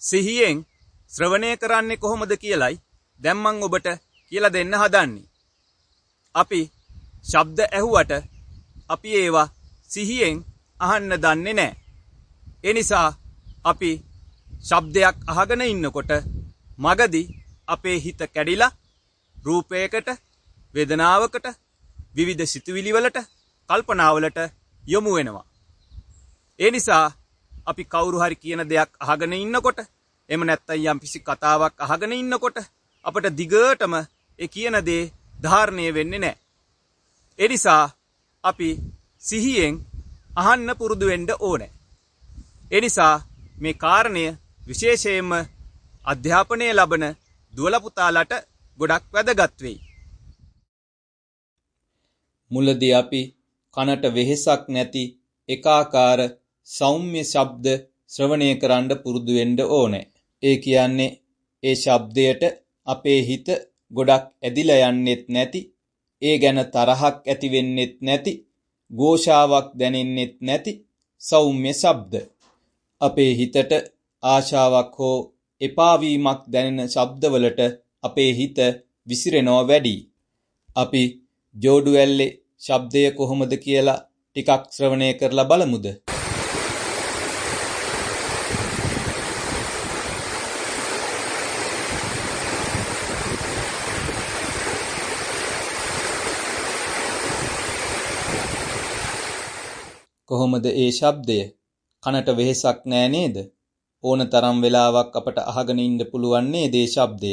සිහියෙන් ශ්‍රවණය කරන්නේ කොහොමද කියලයි දැන් මම ඔබට කියලා දෙන්න හදන්නේ. අපි ශබ්ද ඇහුවට අපි ඒවා සිහියෙන් අහන්න දන්නේ නැහැ. ඒ නිසා අපි ශබ්දයක් අහගෙන ඉන්නකොට මගදී අපේ හිත කැඩිලා රූපයකට වේදනාවකට විවිධ සිතුවිලි වලට කල්පනාවලට යොමු වෙනවා. ඒ නිසා අපි කවුරු හරි කියන දෙයක් අහගෙන ඉන්නකොට එහෙම නැත්නම් යම්කිසි කතාවක් අහගෙන ඉන්නකොට අපට දිගටම ඒ කියන දේ ධාරණය වෙන්නේ නැහැ. ඒ නිසා අපි සිහියෙන් අහන්න පුරුදු වෙන්න ඕනේ. ඒ නිසා මේ කාරණය විශේෂයෙන්ම අධ්‍යාපනය ලබන දුවල පුතාලට ගොඩක් වැදගත් වෙයි. මුලදී අපි කනට වෙහෙසක් නැති එකාකාර සෞම්‍ය ශබ්ද ශ්‍රවණය කරන්න පුරුදු වෙන්න ඕනේ. ඒ කියන්නේ ඒ ශබ්දයට අපේ හිත ගොඩක් ඇදිලා යන්නෙත් නැති, ඒ ගැන තරහක් ඇති වෙන්නෙත් නැති, ഘോഷාවක් දැනෙන්නෙත් නැති සෞම්‍ය ශබ්ද. අපේ හිතට ආශාවක් හෝ එපාවීමක් දැනෙන ශබ්දවලට අපේ හිත විසිරෙනවා වැඩි. අපි ජෝඩු ඇල්ලේ ශබ්දය කොහොමද කියලා ටිකක් ශ්‍රවණය කරලා බලමුද? කොහොමද ඒ ශබ්දය? කනට වෙහෙසක් නෑ නේද? ඕන තරම් වෙලාවක් අපට අහගෙන ඉන්න පුළුවන් නේද ඒ ශබ්දය?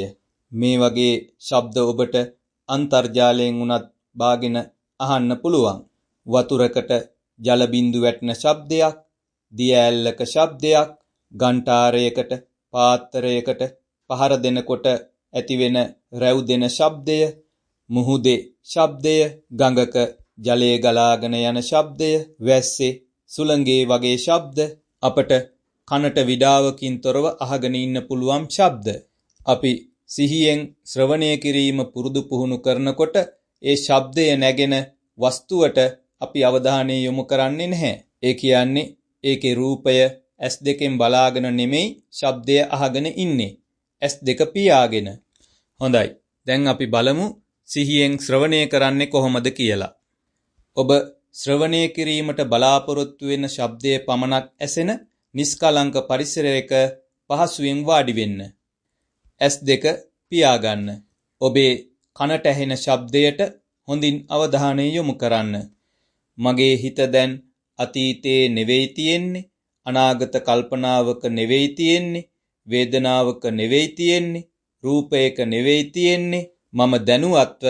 මේ වගේ ශබ්ද ඔබට අන්තර්ජාලයෙන් උනත් බාගෙන අහන්න පුළුවන්. වතුරකට ජල බිඳු වැටෙන ශබ්දයක්, දිය ඇල්ලක ශබ්දයක්, ඝන්ටාරයකට, පාත්‍රයකට පහර දෙනකොට ඇතිවෙන රැව් දෙන ශබ්දය, මුහුදේ ශබ්දය, ගඟක ජලය ගලාගෙන යන ශබ්දය, වැස්සේ සුළඟේ වගේ ශබ්ද අපට කනට විඩාවකින් තොරව අහගෙන ඉන්න පුළුවන් ශබ්ද. අපි සිහියෙන් ශ්‍රවණය කිරීම පුරුදු පුහුණු කරනකොට ඒ ශබ්දය නැගෙන වස්තුවට අපි අවධානය යොමු කරන්නේ නැහැ. ඒ කියන්නේ ඒකේ රූපය ඇස් දෙකෙන් බලාගෙන නෙමෙයි ශබ්දය අහගෙන ඉන්නේ. ඇස් දෙක පියාගෙන. හොඳයි. දැන් අපි බලමු සිහියෙන් ශ්‍රවණය කරන්නේ කොහොමද කියලා. ඔබ ශ්‍රවණය කිරීමට බලාපොරොත්තු වෙන ශබ්දයේ පමණක් ඇසෙන නිස්කලංක පරිසරයක පහසුවෙන් වාඩි වෙන්න. S2 පියාගන්න. ඔබේ කනට ඇහෙන ශබ්දයට හොඳින් අවධානය යොමු කරන්න. මගේ හිත දැන් අතීතයේ නෙවෙයි තියෙන්නේ, අනාගත කල්පනාවක නෙවෙයි තියෙන්නේ, වේදනාවක නෙවෙයි තියෙන්නේ, රූපයක නෙවෙයි තියෙන්නේ. මම දැනුවත්ව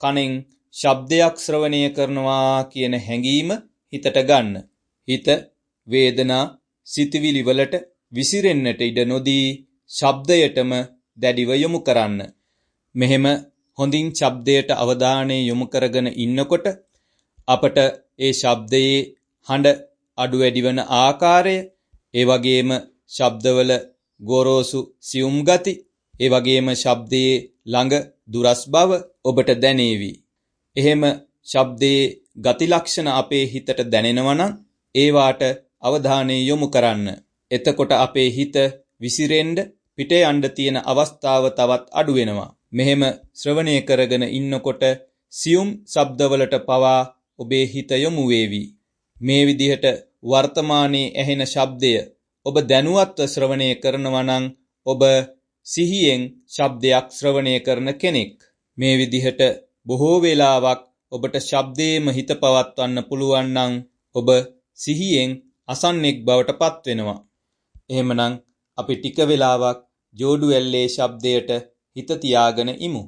කනෙන් ශබ්දයක් ශ්‍රවණය කරනවා කියන හැඟීම හිතට ගන්න. හිත වේදනා සිතවිලි වලට විසිරෙන්නට ඉඩ නොදී ශබ්දයටම දැඩිව යොමු කරන්න. මෙහෙම හොඳින් ශබ්දයට අවධානය යොමු කරගෙන ඉන්නකොට අපට ඒ ශබ්දයේ හඬ අඩු වැඩි වන ආකාරය, ඒ වගේම ශබ්දවල ගොරෝසු සියුම් ගති, ඒ වගේම ශබ්දයේ ළඟ දුරස් බව ඔබට දැනේවි. එහෙම ශබ්දයේ ගති ලක්ෂණ අපේ හිතට දැනෙනවා නම් ඒවාට අවධානය යොමු කරන්න. එතකොට අපේ හිත විසිරෙන්න පිට යන්න තියෙන අවස්ථාව තවත් අඩු වෙනවා. මෙහෙම ශ්‍රවණය කරගෙන ඉන්නකොට සියුම් ශබ්දවලට පවා ඔබේ හිත යොමු වේවි. මේ විදිහට වර්තමානයේ ඇහෙන ශබ්දය ඔබ දැනුවත්ව ශ්‍රවණය කරනවා නම් ඔබ සිහියෙන් ශබ්දයක් ශ්‍රවණය කරන කෙනෙක්. මේ විදිහට බොහෝ වේලාවක් ඔබට ශබ්දයේම හිත පවත්වන්න පුළුවන් නම් ඔබ සිහියෙන් අසන්නෙක් බවට පත් වෙනවා. එහෙමනම් අපි ටික වෙලාවක් ජෝඩු ඇල්ලේ ශබ්දයට හිත තියාගෙන ඉමු.